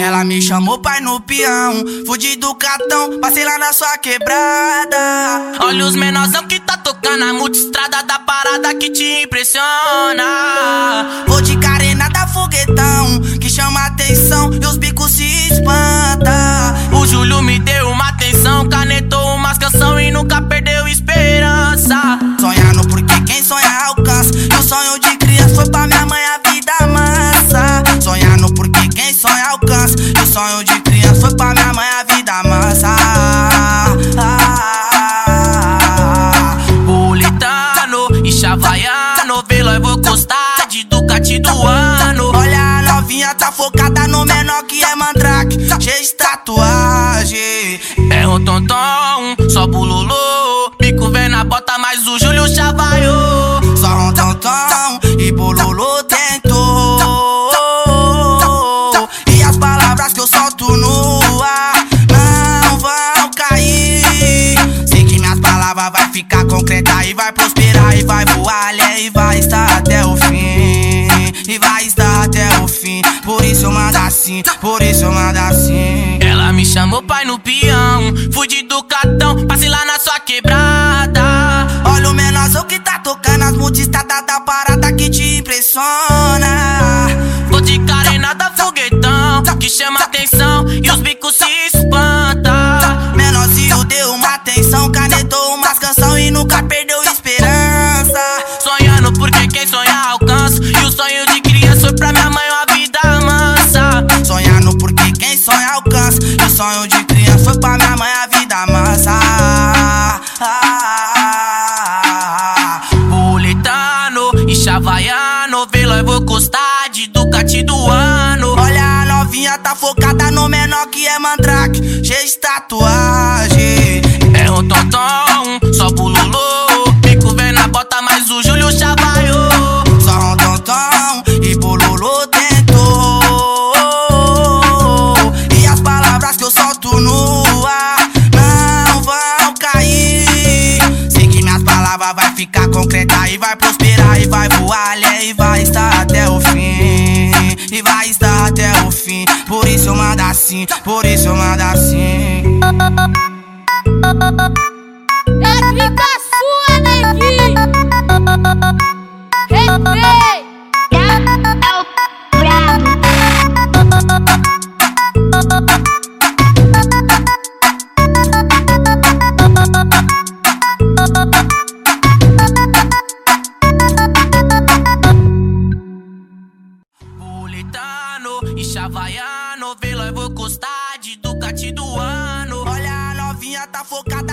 Ela me chamou pai no peão, fudi do catão, passei lá na sua quebrada. Olha os menorzão que tá tocando a multistrada da parada que te impressiona. Vou de carena da foguetão, que chama atenção e os bicos se espanta. O Júlio me deu uma atenção, canetou umas canção e nunca perdeu esperança. Sonhando porque quem sonha alcança. E o sonho de sonho de criança foi pra minha mãe a vida mansa. Bulitano e Chavaiano, vê eu vou gostar de Ducati do ano. Olha a novinha, tá focada no menor que é mandrake, cheio de tatuagem. É um tonton, só bululô. Bico vem na bota, mas o Júlio chavaiou. Só um tonton e bululô vai ficar concreta e vai prosperar e vai voar além e vai estar até o fim. E vai estar até o fim. Por isso eu mando assim, por isso eu mando assim. Ela me chamou pai no peão, fudi do catão, passei lá na sua quebrada. Olha o menorzão que tá tocando as multistradas da parada que te impressiona. Vou de carena da sonho de criança foi pra minha mãe uma vida mansa. Sonhando porque quem sonha alcança. E o sonho de criança foi pra minha mãe a vida mansa. Bulitano e Chavaiano, vê eu vou gostar de Ducati do ano. Olha a novinha, tá focada no menor que é mandrake, cheio de tatuagem. Vai ficar concreta e vai prosperar e vai voar além e vai estar até o fim. E vai estar até o fim. Por isso eu mando assim, por isso eu mando assim. E Chavaiano, vê eu vou gostar de Ducati do ano. Olha a novinha, tá focada